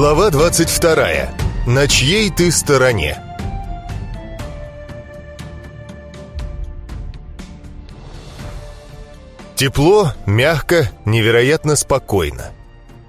Глава 22. На чьей ты стороне? Тепло, мягко, невероятно спокойно.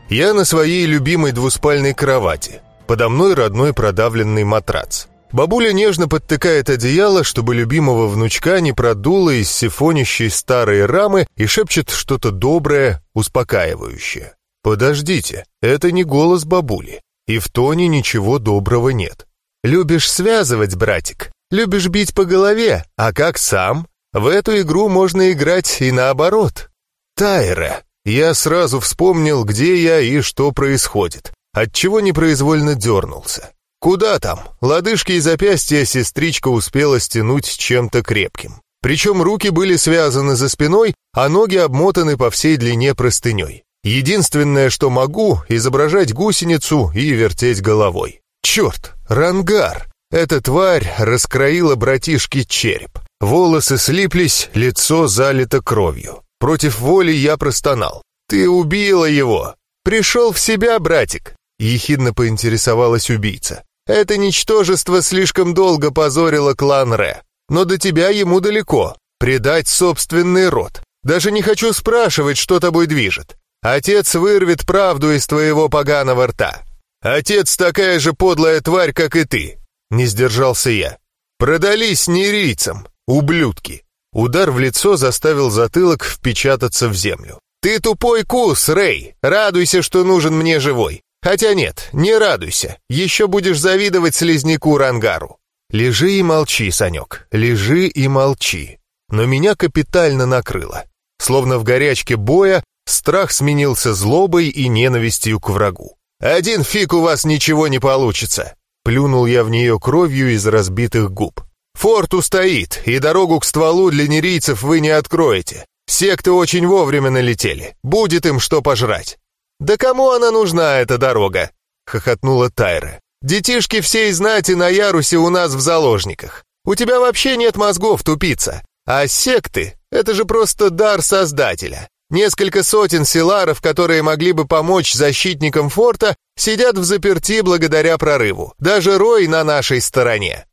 Я на своей любимой двуспальной кровати. Подо мной родной продавленный матрац. Бабуля нежно подтыкает одеяло, чтобы любимого внучка не продуло из сифонящей старой рамы и шепчет что-то доброе, успокаивающее. «Подождите, это не голос бабули, и в тоне ничего доброго нет. Любишь связывать, братик, любишь бить по голове, а как сам? В эту игру можно играть и наоборот. Тайра. Я сразу вспомнил, где я и что происходит, отчего непроизвольно дернулся. Куда там? Лодыжки и запястья сестричка успела стянуть чем-то крепким. Причем руки были связаны за спиной, а ноги обмотаны по всей длине простыней. Единственное, что могу, изображать гусеницу и вертеть головой. Черт, рангар! Эта тварь раскроила братишке череп. Волосы слиплись, лицо залито кровью. Против воли я простонал. «Ты убила его!» «Пришел в себя, братик!» Ехидно поинтересовалась убийца. Это ничтожество слишком долго позорило клан Ре. Но до тебя ему далеко. Предать собственный род. Даже не хочу спрашивать, что тобой движет. Отец вырвет правду из твоего поганого рта. Отец такая же подлая тварь, как и ты. Не сдержался я. Продались нерийцам, ублюдки. Удар в лицо заставил затылок впечататься в землю. «Ты тупой кус, Рэй! Радуйся, что нужен мне живой! Хотя нет, не радуйся, еще будешь завидовать слизняку Рангару. Лежи и молчи, Санек, лежи и молчи. Но меня капитально накрыло. Словно в горячке боя, страх сменился злобой и ненавистью к врагу. «Один фиг у вас ничего не получится!» Плюнул я в нее кровью из разбитых губ. «Форт устоит, и дорогу к стволу для нерийцев вы не откроете. Секты очень вовремя налетели, будет им что пожрать. «Да кому она нужна, эта дорога?» — хохотнула Тайра. «Детишки всей знати на ярусе у нас в заложниках. У тебя вообще нет мозгов, тупица. А секты — это же просто дар Создателя. Несколько сотен селаров, которые могли бы помочь защитникам форта, сидят в заперти благодаря прорыву. Даже Рой на нашей стороне».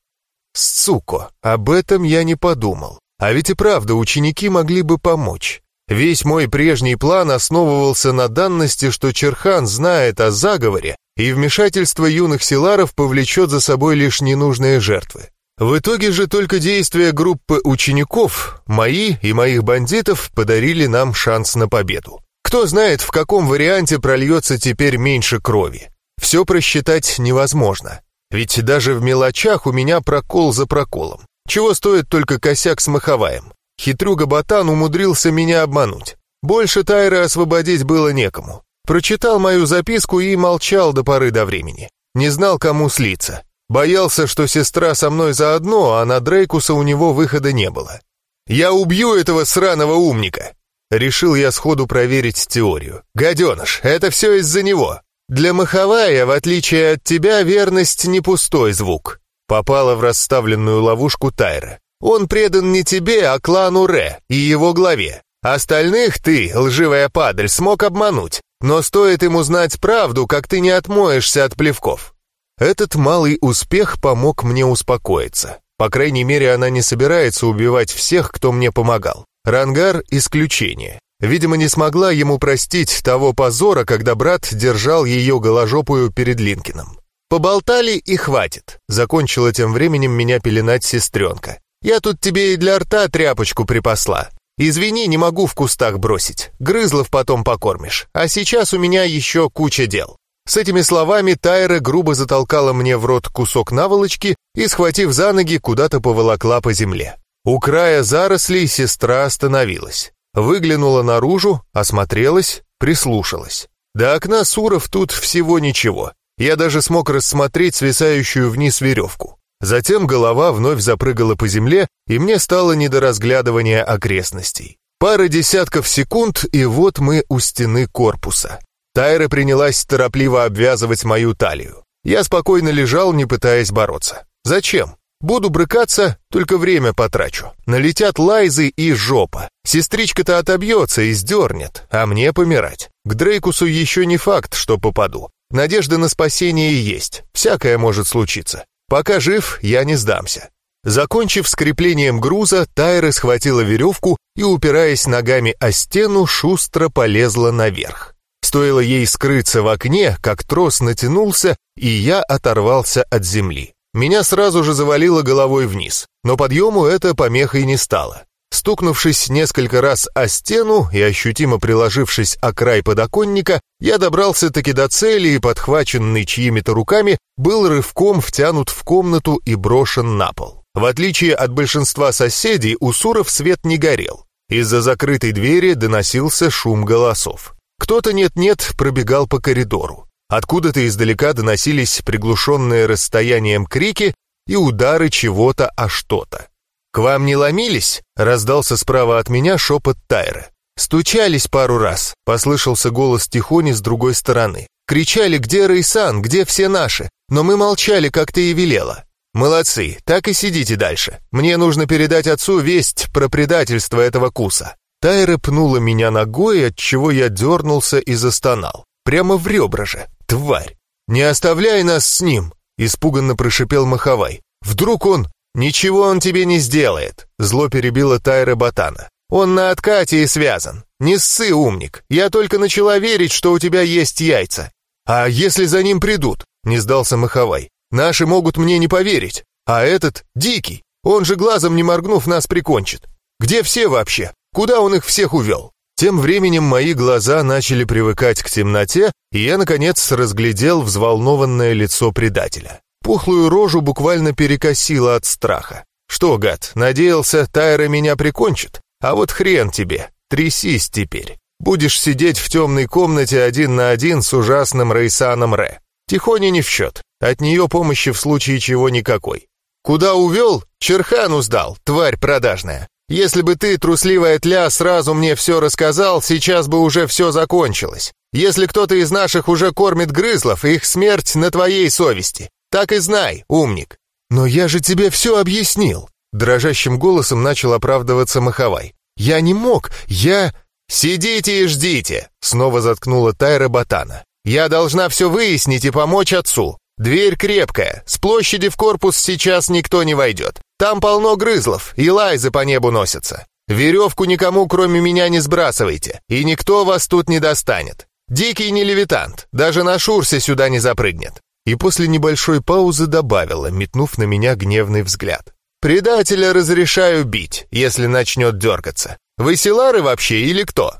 «Суко, об этом я не подумал. А ведь и правда ученики могли бы помочь. Весь мой прежний план основывался на данности, что Черхан знает о заговоре, и вмешательство юных силаров повлечет за собой лишь ненужные жертвы. В итоге же только действия группы учеников, мои и моих бандитов, подарили нам шанс на победу. Кто знает, в каком варианте прольется теперь меньше крови. Все просчитать невозможно. Ведь даже в мелочах у меня прокол за проколом. Чего стоит только косяк с Маховаем. Хитрюга-ботан умудрился меня обмануть. Больше Тайры освободить было некому. Прочитал мою записку и молчал до поры до времени. Не знал, кому слиться. Боялся, что сестра со мной заодно, а на Дрейкуса у него выхода не было. «Я убью этого сраного умника!» Решил я сходу проверить теорию. «Гаденыш, это все из-за него. Для Маховая, в отличие от тебя, верность не пустой звук». Попала в расставленную ловушку Тайра. Он предан не тебе, а клану Ре и его главе. Остальных ты, лживая падаль, смог обмануть, но стоит ему знать правду, как ты не отмоешься от плевков. Этот малый успех помог мне успокоиться. По крайней мере, она не собирается убивать всех, кто мне помогал. Рангар — исключение. Видимо, не смогла ему простить того позора, когда брат держал ее голожопую перед Линкином. «Поболтали и хватит», — закончила тем временем меня пеленать сестренка. Я тут тебе и для рта тряпочку припасла. Извини, не могу в кустах бросить. Грызлов потом покормишь. А сейчас у меня еще куча дел». С этими словами Тайра грубо затолкала мне в рот кусок наволочки и, схватив за ноги, куда-то поволокла по земле. У края зарослей сестра остановилась. Выглянула наружу, осмотрелась, прислушалась. До окна Суров тут всего ничего. Я даже смог рассмотреть свисающую вниз веревку. Затем голова вновь запрыгала по земле, и мне стало не до разглядывания окрестностей. Пара десятков секунд, и вот мы у стены корпуса. Тайра принялась торопливо обвязывать мою талию. Я спокойно лежал, не пытаясь бороться. Зачем? Буду брыкаться, только время потрачу. Налетят лайзы и жопа. Сестричка-то отобьется и сдернет, а мне помирать. К Дрейкусу еще не факт, что попаду. надежда на спасение есть, всякое может случиться. Пока жив, я не сдамся. Закончив скреплением груза, Тайра схватила веревку и, упираясь ногами о стену, шустро полезла наверх. Стоило ей скрыться в окне, как трос натянулся, и я оторвался от земли. Меня сразу же завалило головой вниз, но подъему это помехой не стало. Стукнувшись несколько раз о стену и ощутимо приложившись о край подоконника, я добрался-таки до цели и, подхваченный чьими-то руками, был рывком втянут в комнату и брошен на пол. В отличие от большинства соседей, у Суров свет не горел. Из-за закрытой двери доносился шум голосов. Кто-то нет-нет пробегал по коридору. Откуда-то издалека доносились приглушенные расстоянием крики и удары чего-то о что-то. «К вам не ломились?» — раздался справа от меня шепот Тайры. «Стучались пару раз», — послышался голос Тихони с другой стороны. «Кричали, где Рейсан, где все наши, но мы молчали, как ты и велела». «Молодцы, так и сидите дальше. Мне нужно передать отцу весть про предательство этого куса». Тайра пнула меня ногой, от чего я дернулся и застонал. Прямо в ребра же, тварь. «Не оставляй нас с ним!» — испуганно прошипел Маховай. «Вдруг он...» «Ничего он тебе не сделает», — зло перебила Тайра Ботана. «Он на откате и связан. Не ссы, умник. Я только начала верить, что у тебя есть яйца. А если за ним придут?» — не сдался Маховай. «Наши могут мне не поверить. А этот — дикий. Он же глазом не моргнув нас прикончит. Где все вообще? Куда он их всех увел?» Тем временем мои глаза начали привыкать к темноте, и я, наконец, разглядел взволнованное лицо предателя. Пухлую рожу буквально перекосило от страха. «Что, гад, надеялся, Тайра меня прикончит? А вот хрен тебе, трясись теперь. Будешь сидеть в темной комнате один на один с ужасным Рейсаном Ре. Тихоня не в счет, от нее помощи в случае чего никакой. Куда увел? Черхану сдал, тварь продажная. Если бы ты, трусливая тля, сразу мне все рассказал, сейчас бы уже все закончилось. Если кто-то из наших уже кормит грызлов, их смерть на твоей совести. Так и знай, умник. Но я же тебе все объяснил. Дрожащим голосом начал оправдываться Маховай. Я не мог, я... «Сидите и ждите!» — снова заткнула Тайра Ботана. «Я должна все выяснить и помочь отцу. Дверь крепкая, с площади в корпус сейчас никто не войдет. Там полно грызлов, и лайзы по небу носятся. Веревку никому, кроме меня, не сбрасывайте, и никто вас тут не достанет. Дикий не левитант, даже на шурсе сюда не запрыгнет и после небольшой паузы добавила, метнув на меня гневный взгляд. «Предателя разрешаю бить, если начнет дергаться. Вы селары вообще или кто?»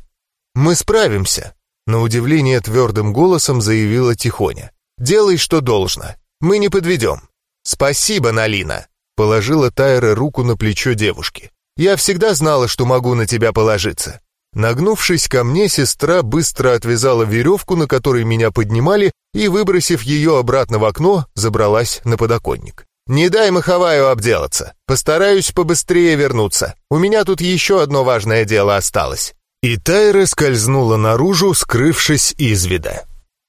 «Мы справимся», — на удивление твердым голосом заявила Тихоня. «Делай, что должно. Мы не подведем». «Спасибо, Налина», — положила Тайра руку на плечо девушки. «Я всегда знала, что могу на тебя положиться. Нагнувшись ко мне, сестра быстро отвязала веревку, на которой меня поднимали, и, выбросив ее обратно в окно, забралась на подоконник. «Не дай Маховаю обделаться. Постараюсь побыстрее вернуться. У меня тут еще одно важное дело осталось». И Тайра скользнула наружу, скрывшись из вида.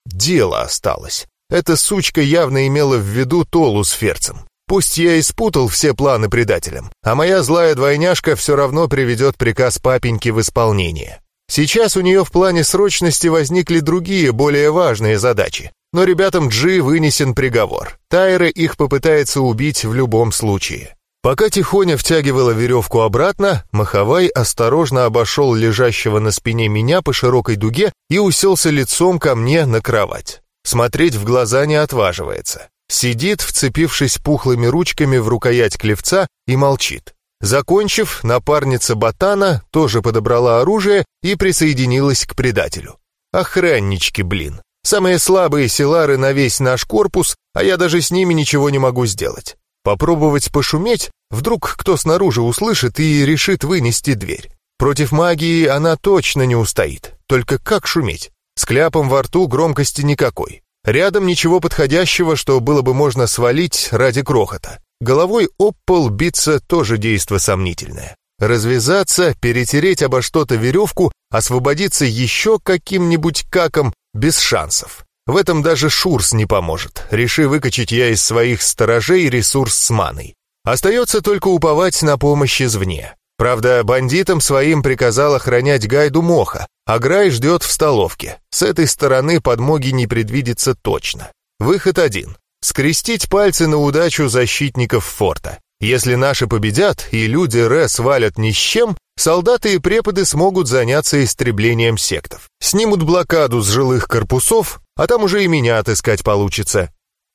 Дело осталось. Эта сучка явно имела в виду Толу с Ферцем. Пусть я и спутал все планы предателям, а моя злая двойняшка все равно приведет приказ папеньки в исполнение. Сейчас у нее в плане срочности возникли другие, более важные задачи. Но ребятам Джи вынесен приговор. Тайра их попытается убить в любом случае. Пока Тихоня втягивала веревку обратно, Маховай осторожно обошел лежащего на спине меня по широкой дуге и уселся лицом ко мне на кровать. Смотреть в глаза не отваживается. Сидит, вцепившись пухлыми ручками в рукоять клевца и молчит. Закончив, напарница Ботана тоже подобрала оружие и присоединилась к предателю. Охраннички, блин. Самые слабые селары на весь наш корпус, а я даже с ними ничего не могу сделать. Попробовать пошуметь, вдруг кто снаружи услышит и решит вынести дверь. Против магии она точно не устоит. Только как шуметь? С кляпом во рту громкости никакой. Рядом ничего подходящего, что было бы можно свалить ради крохота. Головой об пол биться тоже действо сомнительное. Развязаться, перетереть обо что-то веревку, освободиться еще каким-нибудь каком без шансов. В этом даже Шурс не поможет, реши выкачать я из своих сторожей ресурс с маной. Остается только уповать на помощь извне. Правда, бандитам своим приказал охранять Гайду Моха, Аграй ждет в столовке. С этой стороны подмоги не предвидится точно. Выход один. Скрестить пальцы на удачу защитников форта. Если наши победят и люди Ре свалят ни с чем, солдаты и преподы смогут заняться истреблением сектов. Снимут блокаду с жилых корпусов, а там уже и меня отыскать получится.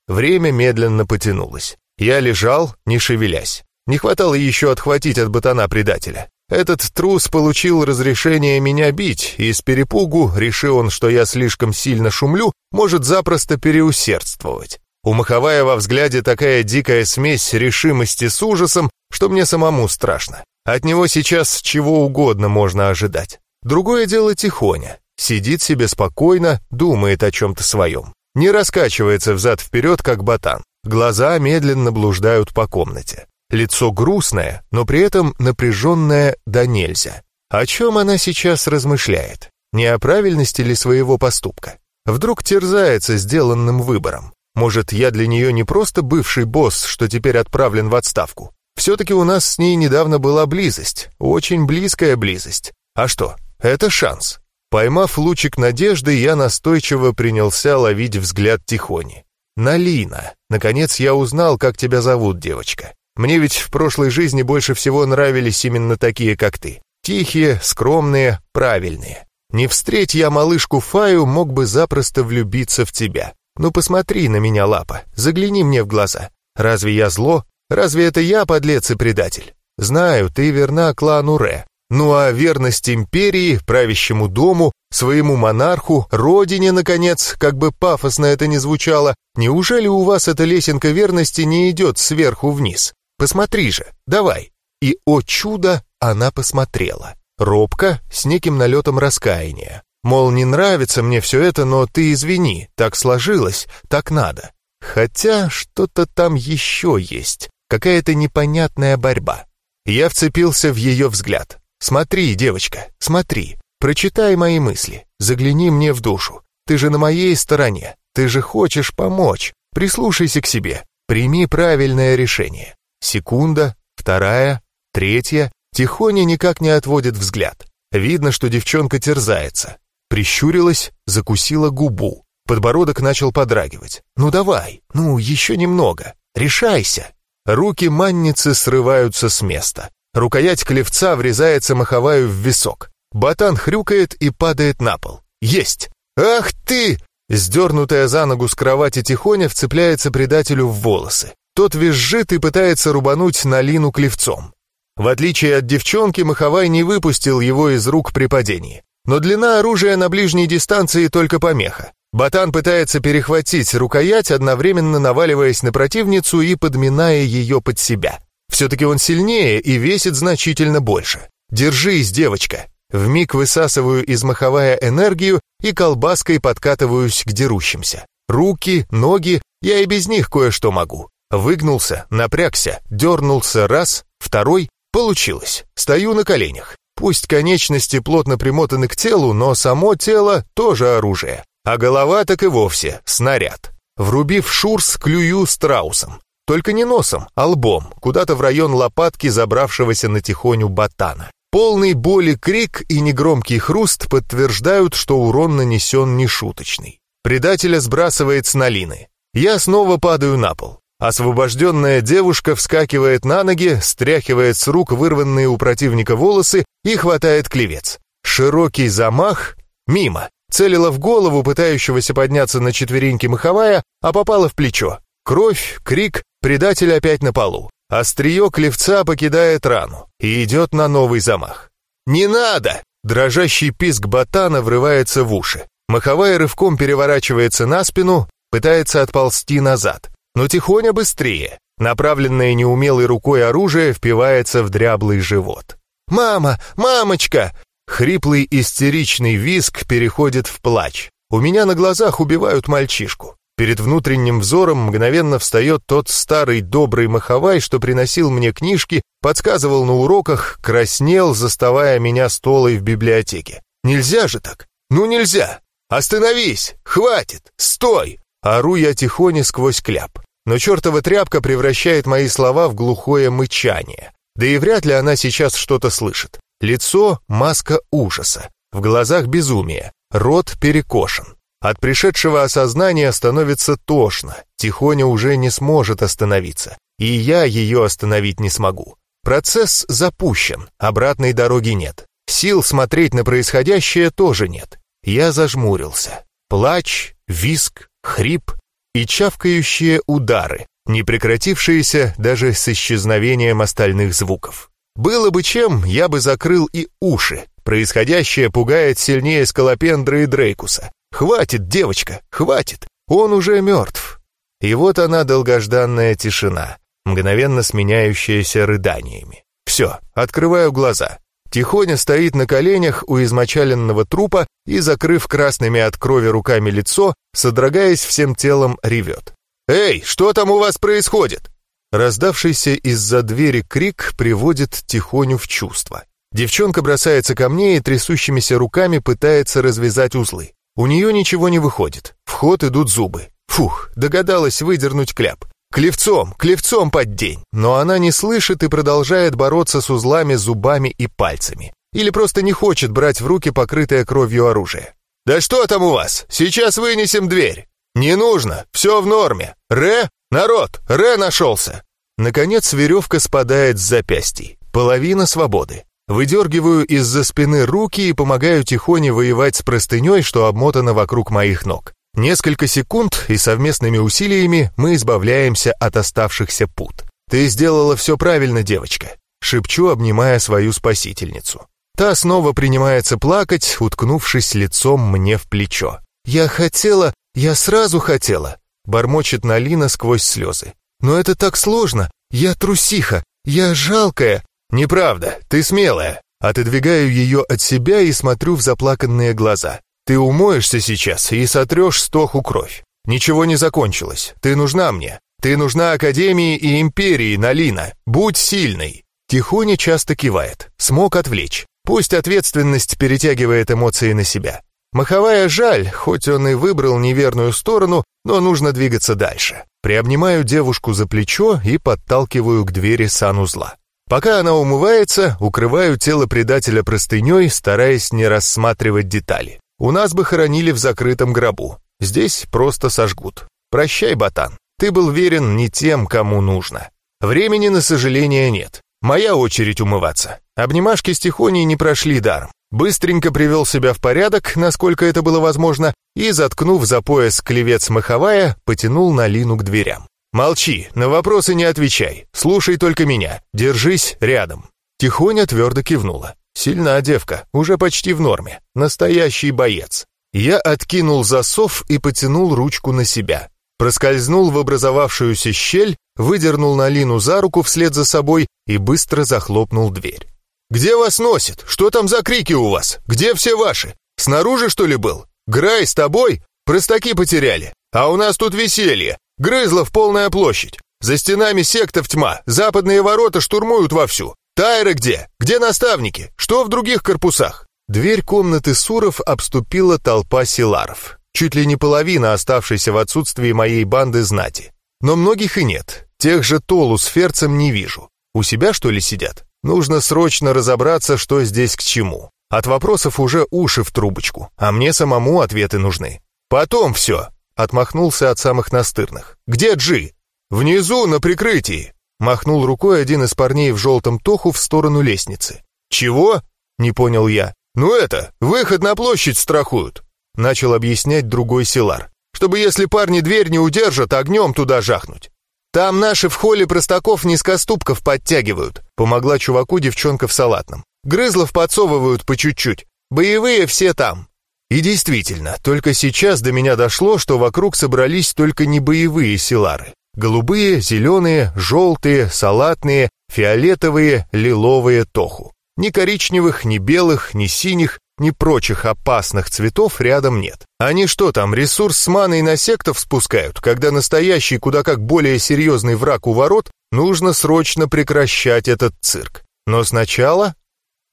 Время медленно потянулось. Я лежал, не шевелясь. Не хватало еще отхватить от ботана предателя. Этот трус получил разрешение меня бить, и с перепугу, решил он, что я слишком сильно шумлю, может запросто переусердствовать. У Маховая во взгляде такая дикая смесь решимости с ужасом, что мне самому страшно. От него сейчас чего угодно можно ожидать. Другое дело Тихоня. Сидит себе спокойно, думает о чем-то своем. Не раскачивается взад-вперед, как ботан. Глаза медленно блуждают по комнате. Лицо грустное, но при этом напряженное да нельзя. О чем она сейчас размышляет? Не о правильности ли своего поступка? Вдруг терзается сделанным выбором? Может, я для нее не просто бывший босс, что теперь отправлен в отставку? Все-таки у нас с ней недавно была близость, очень близкая близость. А что, это шанс. Поймав лучик надежды, я настойчиво принялся ловить взгляд Тихони. «Налина, наконец я узнал, как тебя зовут, девочка. Мне ведь в прошлой жизни больше всего нравились именно такие, как ты. Тихие, скромные, правильные. Не встреть я малышку Фаю, мог бы запросто влюбиться в тебя. Ну посмотри на меня, Лапа, загляни мне в глаза. Разве я зло? Разве это я подлец и предатель? Знаю, ты верна клану Ре. Ну а верность империи, правящему дому, своему монарху, родине, наконец, как бы пафосно это ни звучало, неужели у вас эта лесенка верности не идет сверху вниз? Посмотри же, давай. И, о чудо, она посмотрела. Робко, с неким налетом раскаяния. Мол, не нравится мне все это, но ты извини, так сложилось, так надо. Хотя что-то там еще есть, какая-то непонятная борьба. Я вцепился в ее взгляд. Смотри, девочка, смотри, прочитай мои мысли, загляни мне в душу. Ты же на моей стороне, ты же хочешь помочь. Прислушайся к себе, прими правильное решение. Секунда, вторая, третья. Тихоня никак не отводит взгляд. Видно, что девчонка терзается. Прищурилась, закусила губу. Подбородок начал подрагивать. «Ну давай, ну еще немного. Решайся». Руки манницы срываются с места. Рукоять клевца врезается маховаю в висок. Батан хрюкает и падает на пол. «Есть! Ах ты!» Сдернутая за ногу с кровати тихоня вцепляется предателю в волосы. Тот визжит и пытается рубануть на Лину клевцом. В отличие от девчонки, Маховай не выпустил его из рук при падении. Но длина оружия на ближней дистанции только помеха. Батан пытается перехватить рукоять, одновременно наваливаясь на противницу и подминая ее под себя. Все-таки он сильнее и весит значительно больше. «Держись, девочка!» Вмиг высасываю из маховая энергию и колбаской подкатываюсь к дерущимся. Руки, ноги, я и без них кое-что могу. Выгнулся, напрягся, дернулся раз, второй, получилось. Стою на коленях. Пусть конечности плотно примотаны к телу, но само тело тоже оружие. А голова так и вовсе снаряд. Врубив шурс, клюю страусом. Только не носом, а лбом, куда-то в район лопатки забравшегося на тихоню ботана. Полный боли крик и негромкий хруст подтверждают, что урон нанесен нешуточный. Предателя сбрасывает с налины. Я снова падаю на пол. Освобожденная девушка вскакивает на ноги, стряхивает с рук вырванные у противника волосы и хватает клевец. Широкий замах мимо. Целила в голову пытающегося подняться на четвереньки маховая, а попала в плечо. Кровь, крик, предатель опять на полу. Острие клевца покидает рану и идет на новый замах. «Не надо!» Дрожащий писк ботана врывается в уши. Маховая рывком переворачивается на спину, пытается отползти назад. Но тихоня быстрее. Направленное неумелой рукой оружие впивается в дряблый живот. «Мама! Мамочка!» Хриплый истеричный визг переходит в плач. У меня на глазах убивают мальчишку. Перед внутренним взором мгновенно встает тот старый добрый маховай, что приносил мне книжки, подсказывал на уроках, краснел, заставая меня столой в библиотеке. Нельзя же так! Ну нельзя! Остановись! Хватит! Стой! Ору я тихоне сквозь кляп. Но чертова тряпка превращает мои слова в глухое мычание. Да и вряд ли она сейчас что-то слышит. Лицо — маска ужаса. В глазах безумие, рот перекошен. От пришедшего осознания становится тошно, Тихоня уже не сможет остановиться, и я ее остановить не смогу. Процесс запущен, обратной дороги нет. Сил смотреть на происходящее тоже нет. Я зажмурился. Плач, виск, хрип и чавкающие удары, не прекратившиеся даже с исчезновением остальных звуков. Было бы чем, я бы закрыл и уши. Происходящее пугает сильнее Скалопендра и Дрейкуса. Хватит, девочка, хватит. Он уже мертв. И вот она долгожданная тишина мгновенно сменяющаяся рыданиями. Все, открываю глаза. Тихоня стоит на коленях у измочаленного трупа и, закрыв красными от крови руками лицо, содрогаясь всем телом, ревет. «Эй, что там у вас происходит?» Раздавшийся из-за двери крик приводит Тихоню в чувство. Девчонка бросается ко мне и трясущимися руками пытается развязать узлы. У нее ничего не выходит. В ход идут зубы. Фух, догадалась выдернуть кляп. Клевцом, клевцом под день. Но она не слышит и продолжает бороться с узлами, зубами и пальцами. Или просто не хочет брать в руки покрытое кровью оружие. «Да что там у вас? Сейчас вынесем дверь!» «Не нужно, все в норме. Ре? Народ, Ре нашелся!» Наконец веревка спадает с запястий. Половина свободы. Выдергиваю из-за спины руки и помогаю Тихоне воевать с простыней, что обмотана вокруг моих ног. Несколько секунд, и совместными усилиями мы избавляемся от оставшихся пут. «Ты сделала все правильно, девочка», — шепчу, обнимая свою спасительницу. Та снова принимается плакать, уткнувшись лицом мне в плечо. «Я хотела, я сразу хотела», — бормочет Налина сквозь слезы. «Но это так сложно, я трусиха, я жалкая». «Неправда, ты смелая». Отодвигаю ее от себя и смотрю в заплаканные глаза. Ты умоешься сейчас и сотрешь стоху кровь. Ничего не закончилось. Ты нужна мне. Ты нужна Академии и Империи, Налина. Будь сильной. Тихоня часто кивает. Смог отвлечь. Пусть ответственность перетягивает эмоции на себя. Маховая жаль, хоть он и выбрал неверную сторону, но нужно двигаться дальше. Приобнимаю девушку за плечо и подталкиваю к двери санузла. Пока она умывается, укрываю тело предателя простыней, стараясь не рассматривать детали. У нас бы хоронили в закрытом гробу. Здесь просто сожгут. Прощай, ботан. Ты был верен не тем, кому нужно. Времени, на сожаление, нет. Моя очередь умываться. Обнимашки с Тихоней не прошли даром. Быстренько привел себя в порядок, насколько это было возможно, и, заткнув за пояс клевец маховая, потянул Налину к дверям. «Молчи, на вопросы не отвечай, слушай только меня, держись рядом». Тихоня твердо кивнула. Сильна девка, уже почти в норме. Настоящий боец. Я откинул засов и потянул ручку на себя. Проскользнул в образовавшуюся щель, выдернул Налину за руку вслед за собой и быстро захлопнул дверь. «Где вас носит? Что там за крики у вас? Где все ваши? Снаружи, что ли, был? Грай с тобой? Простаки потеряли. А у нас тут веселье. Грызлов полная площадь. За стенами сектов тьма, западные ворота штурмуют вовсю. «Тайра где? Где наставники? Что в других корпусах?» Дверь комнаты Суров обступила толпа силаров. Чуть ли не половина оставшейся в отсутствии моей банды знати. Но многих и нет. Тех же Толу с Ферцем не вижу. У себя, что ли, сидят? Нужно срочно разобраться, что здесь к чему. От вопросов уже уши в трубочку, а мне самому ответы нужны. Потом все. Отмахнулся от самых настырных. Где Джи? Внизу, на прикрытии. Махнул рукой один из парней в желтом тоху в сторону лестницы. «Чего?» — не понял я. «Ну это, выход на площадь страхуют», — начал объяснять другой селар. «Чтобы если парни дверь не удержат, огнем туда жахнуть». «Там наши в холле простаков низкоступков подтягивают», — помогла чуваку девчонка в салатном. «Грызлов подсовывают по чуть-чуть. Боевые все там». И действительно, только сейчас до меня дошло, что вокруг собрались только не боевые селары. Голубые, зеленые, желтые, салатные, фиолетовые, лиловые тоху. Ни коричневых, ни белых, ни синих, ни прочих опасных цветов рядом нет. Они что там, ресурс с маной на сектов спускают, когда настоящий куда как более серьезный враг у ворот, нужно срочно прекращать этот цирк. Но сначала...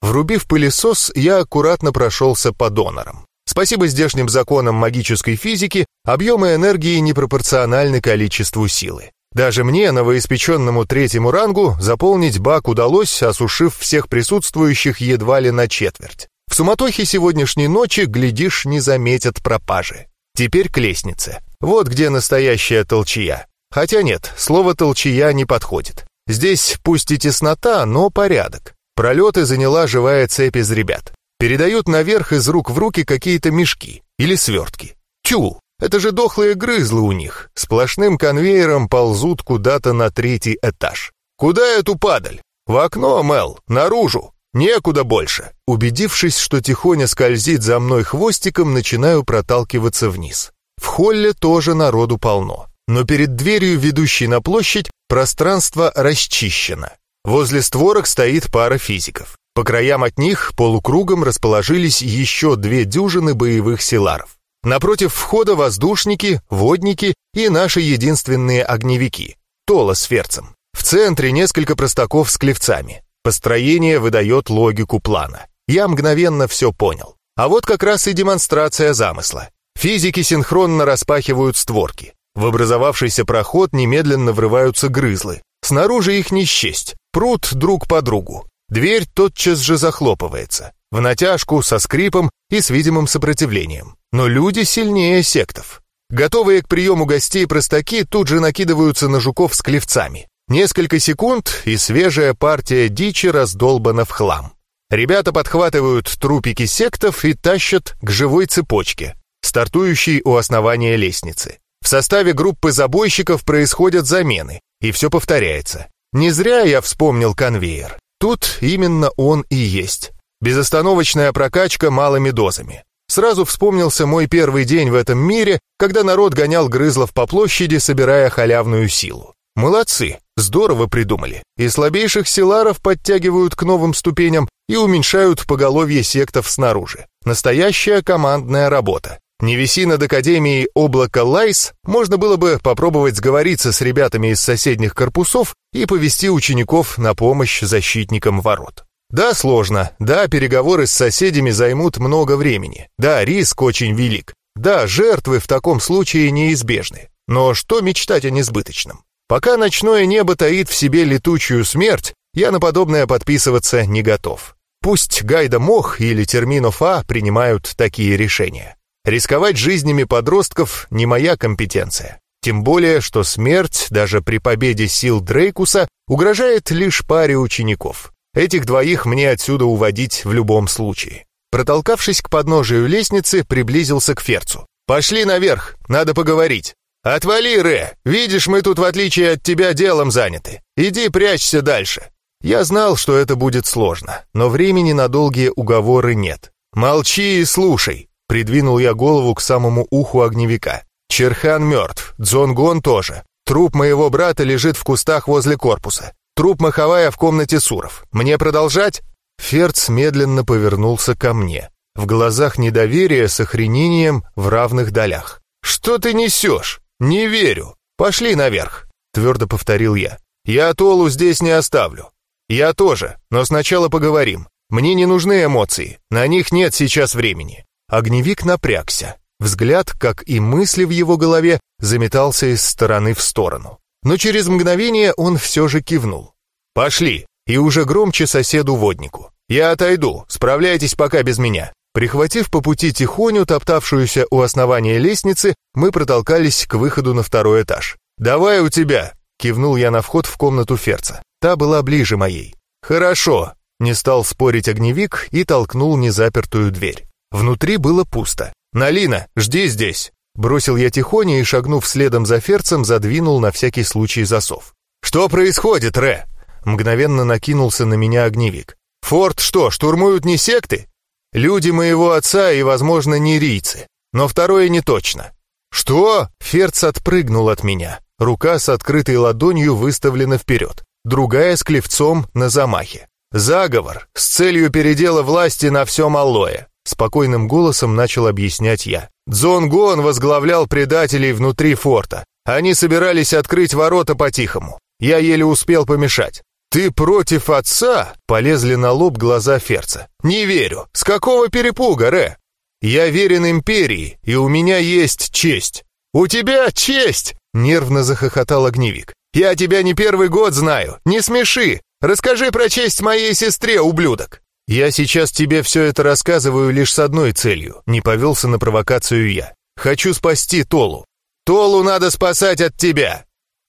Врубив пылесос, я аккуратно прошелся по донорам. Спасибо здешним законам магической физики, объемы энергии непропорциональны количеству силы. Даже мне, новоиспеченному третьему рангу, заполнить бак удалось, осушив всех присутствующих едва ли на четверть. В суматохе сегодняшней ночи, глядишь, не заметят пропажи. Теперь к лестнице. Вот где настоящая толчья. Хотя нет, слово «толчья» не подходит. Здесь пусть и теснота, но порядок. Пролеты заняла живая цепь из ребят. Передают наверх из рук в руки какие-то мешки или свертки. Тю, это же дохлые грызлы у них. Сплошным конвейером ползут куда-то на третий этаж. Куда эту падаль? В окно, Мел, наружу. Некуда больше. Убедившись, что тихоня скользит за мной хвостиком, начинаю проталкиваться вниз. В холле тоже народу полно. Но перед дверью, ведущей на площадь, пространство расчищено. Возле створок стоит пара физиков. По краям от них полукругом расположились еще две дюжины боевых силаров. Напротив входа воздушники, водники и наши единственные огневики — Тола с Ферцем. В центре несколько простаков с клевцами. Построение выдает логику плана. Я мгновенно все понял. А вот как раз и демонстрация замысла. Физики синхронно распахивают створки. В образовавшийся проход немедленно врываются грызлы. Снаружи их не счесть, прут друг по другу. Дверь тотчас же захлопывается, в натяжку, со скрипом и с видимым сопротивлением. Но люди сильнее сектов. Готовые к приему гостей простаки тут же накидываются на жуков с клевцами. Несколько секунд, и свежая партия дичи раздолбана в хлам. Ребята подхватывают трупики сектов и тащат к живой цепочке, стартующей у основания лестницы. В составе группы забойщиков происходят замены, и все повторяется. Не зря я вспомнил конвейер. Тут именно он и есть. Безостановочная прокачка малыми дозами. Сразу вспомнился мой первый день в этом мире, когда народ гонял грызлов по площади, собирая халявную силу. Молодцы, здорово придумали. И слабейших силаров подтягивают к новым ступеням и уменьшают поголовье сектов снаружи. Настоящая командная работа. Не виси над Академией облако Лайс, можно было бы попробовать сговориться с ребятами из соседних корпусов и повести учеников на помощь защитникам ворот. Да, сложно, да, переговоры с соседями займут много времени, да, риск очень велик, да, жертвы в таком случае неизбежны. Но что мечтать о несбыточном? Пока ночное небо таит в себе летучую смерть, я на подобное подписываться не готов. Пусть Гайда Мох или Терминов А принимают такие решения. Рисковать жизнями подростков не моя компетенция. Тем более, что смерть, даже при победе сил Дрейкуса, угрожает лишь паре учеников. Этих двоих мне отсюда уводить в любом случае. Протолкавшись к подножию лестницы, приблизился к Ферцу. «Пошли наверх, надо поговорить». «Отвали, Ре! Видишь, мы тут, в отличие от тебя, делом заняты. Иди прячься дальше». Я знал, что это будет сложно, но времени на долгие уговоры нет. «Молчи и слушай. Придвинул я голову к самому уху огневика. Черхан мертв, Дзонгон тоже. Труп моего брата лежит в кустах возле корпуса. Труп Маховая в комнате Суров. Мне продолжать?» Ферц медленно повернулся ко мне. В глазах недоверие с охренением в равных долях. «Что ты несешь? Не верю. Пошли наверх», — твердо повторил я. «Я Толу здесь не оставлю. Я тоже, но сначала поговорим. Мне не нужны эмоции, на них нет сейчас времени. Огневик напрягся. Взгляд, как и мысли в его голове, заметался из стороны в сторону. Но через мгновение он все же кивнул. «Пошли!» И уже громче соседу-воднику. «Я отойду, справляйтесь пока без меня». Прихватив по пути тихоню, топтавшуюся у основания лестницы, мы протолкались к выходу на второй этаж. «Давай у тебя!» — кивнул я на вход в комнату Ферца. Та была ближе моей. «Хорошо!» — не стал спорить огневик и толкнул незапертую дверь. Внутри было пусто. «Налина, жди здесь!» Бросил я тихоня и, шагнув следом за ферцем, задвинул на всякий случай засов. «Что происходит, Ре?» Мгновенно накинулся на меня огневик. «Форт что, штурмуют не секты?» «Люди моего отца и, возможно, не рийцы. Но второе не точно». «Что?» Ферц отпрыгнул от меня. Рука с открытой ладонью выставлена вперед. Другая с клевцом на замахе. «Заговор с целью передела власти на все малое. Спокойным голосом начал объяснять я. Дзон Гон возглавлял предателей внутри форта. Они собирались открыть ворота по-тихому. Я еле успел помешать. «Ты против отца?» — полезли на лоб глаза Ферца. «Не верю. С какого перепуга, Ре?» «Я верен империи, и у меня есть честь». «У тебя честь!» — нервно захохотал огневик. «Я тебя не первый год знаю. Не смеши. Расскажи про честь моей сестре, ублюдок». «Я сейчас тебе все это рассказываю лишь с одной целью», — не повелся на провокацию я. «Хочу спасти Толу. Толу надо спасать от тебя!»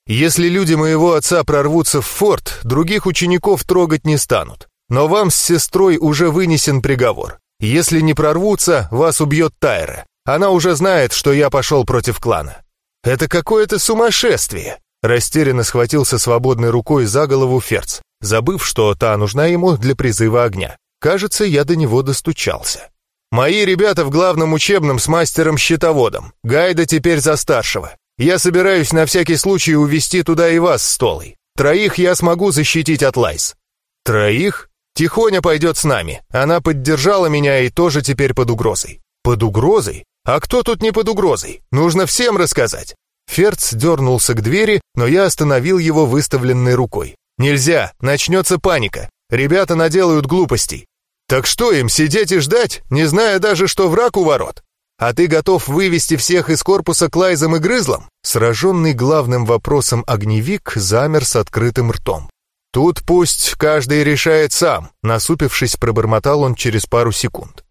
Если люди моего отца прорвутся в форт, других учеников трогать не станут. Но вам с сестрой уже вынесен приговор. Если не прорвутся, вас убьет Тайра. Она уже знает, что я пошел против клана. Это какое-то сумасшествие. Растерянно схватился свободной рукой за голову Ферц, забыв, что та нужна ему для призыва огня. Кажется, я до него достучался. Мои ребята в главном учебном с мастером-щитоводом. Гайда теперь за старшего. Я собираюсь на всякий случай увести туда и вас с Толой. Троих я смогу защитить от Лайс». «Троих?» «Тихоня пойдет с нами. Она поддержала меня и тоже теперь под угрозой». «Под угрозой? А кто тут не под угрозой? Нужно всем рассказать». Ферц дернулся к двери, но я остановил его выставленной рукой. «Нельзя, начнется паника. Ребята наделают глупостей. Так что им, сидеть и ждать, не зная даже, что враг у ворот? А ты готов вывести всех из корпуса Клайзом и Грызлом? Сраженный главным вопросом огневик замер с открытым ртом. Тут пусть каждый решает сам, насупившись, пробормотал он через пару секунд.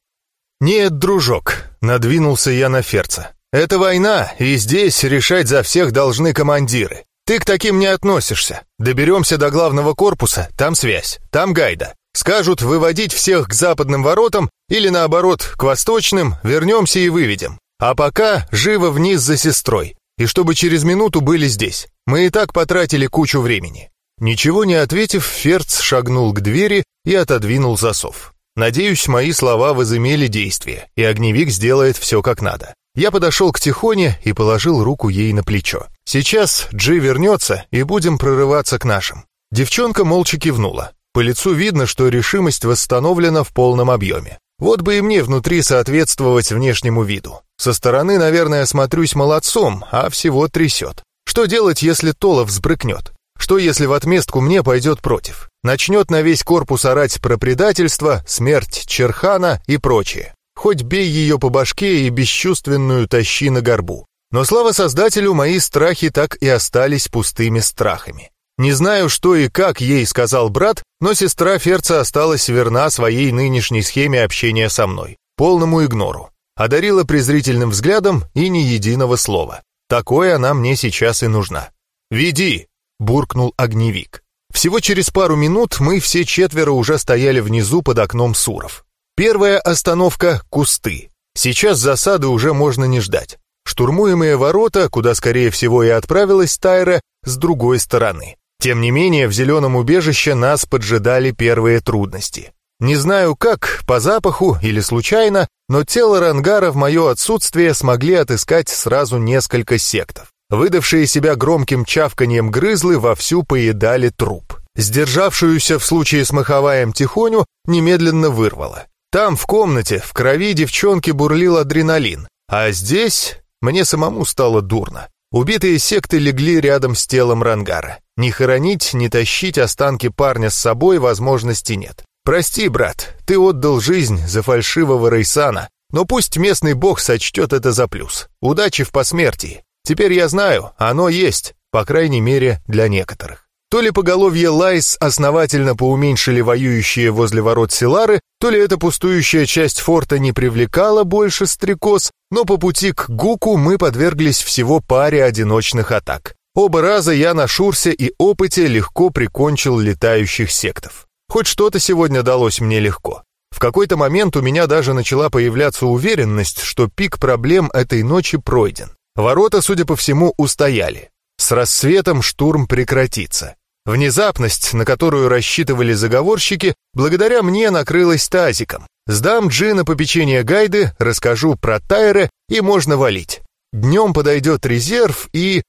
«Нет, дружок», — надвинулся я на Ферца. «Это война, и здесь решать за всех должны командиры. Ты к таким не относишься. Доберемся до главного корпуса, там связь, там гайда. Скажут выводить всех к западным воротам или наоборот, к восточным, вернемся и выведем. А пока живо вниз за сестрой. И чтобы через минуту были здесь. Мы и так потратили кучу времени. Ничего не ответив, Ферц шагнул к двери и отодвинул засов. Надеюсь, мои слова возымели действие, и огневик сделает все как надо. Я подошел к Тихоне и положил руку ей на плечо. Сейчас Джи вернется, и будем прорываться к нашим. Девчонка молча кивнула. По лицу видно, что решимость восстановлена в полном объеме. Вот бы и мне внутри соответствовать внешнему виду. Со стороны, наверное, смотрюсь молодцом, а всего трясет. Что делать, если Тола взбрыкнет? Что, если в отместку мне пойдет против? Начнет на весь корпус орать про предательство, смерть Черхана и прочее. Хоть бей ее по башке и бесчувственную тащи на горбу. Но слава создателю, мои страхи так и остались пустыми страхами. Не знаю, что и как ей сказал брат, но сестра Ферца осталась верна своей нынешней схеме общения со мной, полному игнору. Одарила презрительным взглядом и ни единого слова. Такое она мне сейчас и нужна. «Веди!» — буркнул огневик. Всего через пару минут мы все четверо уже стояли внизу под окном Суров. Первая остановка — кусты. Сейчас засады уже можно не ждать. Штурмуемые ворота, куда скорее всего и отправилась Тайра, с другой стороны. Тем не менее, в зеленом убежище нас поджидали первые трудности. Не знаю как, по запаху или случайно, но тело Рангара в мое отсутствие смогли отыскать сразу несколько сектов. Выдавшие себя громким чавканием грызлы вовсю поедали труп. Сдержавшуюся в случае с Маховаем тихоню немедленно вырвало. Там, в комнате, в крови девчонки бурлил адреналин, а здесь мне самому стало дурно. Убитые секты легли рядом с телом Рангара. Ни хоронить, ни тащить останки парня с собой возможности нет. Прости, брат, ты отдал жизнь за фальшивого Рейсана, но пусть местный бог сочтет это за плюс. Удачи в посмертии. Теперь я знаю, оно есть, по крайней мере, для некоторых. То ли поголовье Лайс основательно поуменьшили воюющие возле ворот Силары, то ли эта пустующая часть форта не привлекала больше стрекоз, но по пути к Гуку мы подверглись всего паре одиночных атак. Оба раза я на Шурсе и опыте легко прикончил летающих сектов. Хоть что-то сегодня далось мне легко. В какой-то момент у меня даже начала появляться уверенность, что пик проблем этой ночи пройден. Ворота, судя по всему, устояли. С рассветом штурм прекратится. Внезапность, на которую рассчитывали заговорщики, благодаря мне накрылась тазиком. Сдам Джи на попечение гайды, расскажу про Тайре, и можно валить. Днем подойдет резерв, и...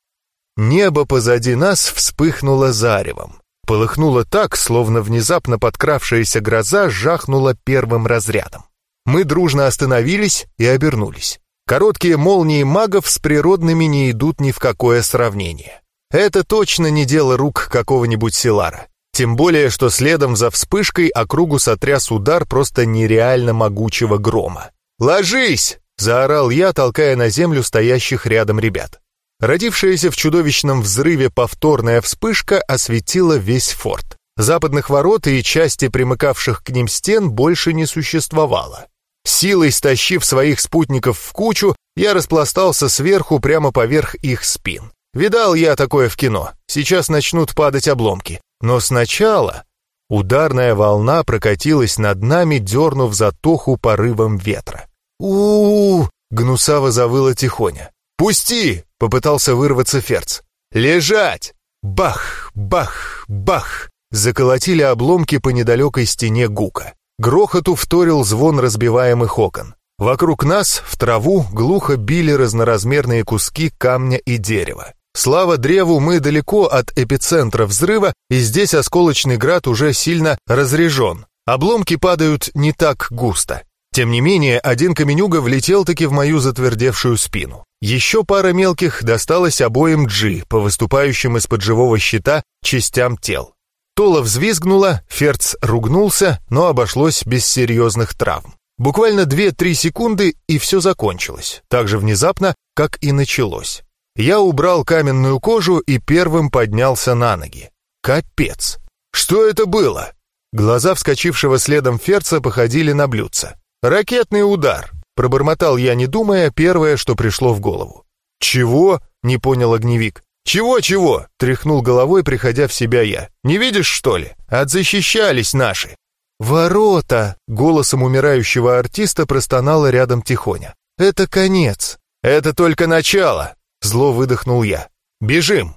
Небо позади нас вспыхнуло заревом. Полыхнуло так, словно внезапно подкравшаяся гроза жахнула первым разрядом. Мы дружно остановились и обернулись. Короткие молнии магов с природными не идут ни в какое сравнение. Это точно не дело рук какого-нибудь Силара. Тем более, что следом за вспышкой округу сотряс удар просто нереально могучего грома. «Ложись!» — заорал я, толкая на землю стоящих рядом ребят. Родившаяся в чудовищном взрыве повторная вспышка осветила весь форт. Западных ворот и части примыкавших к ним стен больше не существовало. Силой стащив своих спутников в кучу, я распластался сверху прямо поверх их спин. Видал я такое в кино. Сейчас начнут падать обломки. Но сначала ударная волна прокатилась над нами, дернув затоху порывом ветра. у у, -у гнусаво завыла тихоня. «Пусти!» — попытался вырваться Ферц. «Лежать!» Бах, бах, бах! Заколотили обломки по недалекой стене гука. Грохоту вторил звон разбиваемых окон. Вокруг нас, в траву, глухо били разноразмерные куски камня и дерева. Слава древу, мы далеко от эпицентра взрыва, и здесь осколочный град уже сильно разрежен. Обломки падают не так густо. Тем не менее, один каменюга влетел-таки в мою затвердевшую спину. Еще пара мелких досталась обоим Джи по выступающим из-под живого щита частям тел. Тола взвизгнула, Ферц ругнулся, но обошлось без серьезных травм. Буквально 2-3 секунды, и все закончилось, так же внезапно, как и началось. Я убрал каменную кожу и первым поднялся на ноги. Капец! Что это было? Глаза вскочившего следом Ферца походили на блюдца. «Ракетный удар!» — пробормотал я, не думая, первое, что пришло в голову. «Чего?» — не понял огневик. «Чего-чего?» — тряхнул головой, приходя в себя я. «Не видишь, что ли? Отзащищались наши!» «Ворота!» — голосом умирающего артиста простонала рядом тихоня. «Это конец!» «Это только начало!» — зло выдохнул я. «Бежим!»